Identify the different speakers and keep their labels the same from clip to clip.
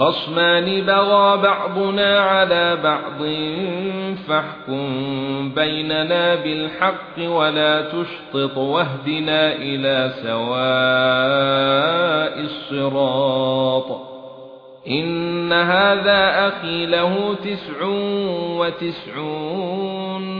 Speaker 1: خصمان بغى بعضنا على بعض فاحكم بيننا بالحق ولا تشطط واهدنا إلى سواء الصراط إن هذا أخي له تسع وتسعون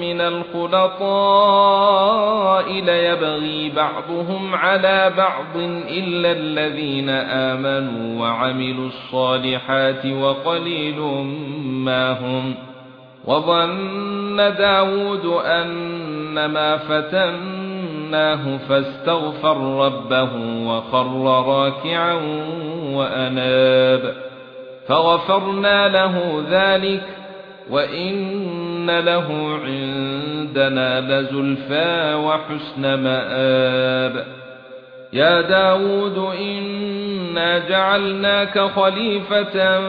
Speaker 1: مِنَ الْخُلَطَاءِ لَيَبْغِي بَعْضُهُمْ عَلَى بَعْضٍ إِلَّا الَّذِينَ آمَنُوا وَعَمِلُوا الصَّالِحَاتِ وَقَلِيلٌ مَا هُمْ. وَظَنَّ دَاوُودُ أَنَّمَا فَتَنَّاهُ فَاسْتَغْفَرَ رَبَّهُ وَخَرَّ راكعا وَأَنَابَ. فغفرنا له ذلك وان له عندنا لزلفى وحسن مآب يا داود إنا جعلناك خليفة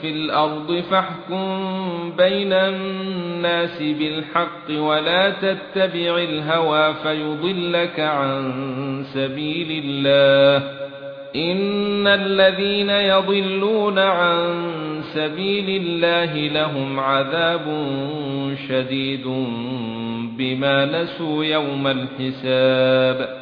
Speaker 1: في الأرض فاحكم بين الناس بالحق ولا تتبع الهوى فيضلك عن سبيل الله ان الذين يضلون عن سبيل الله لهم عذاب شديد بما نسوا يوم الحساب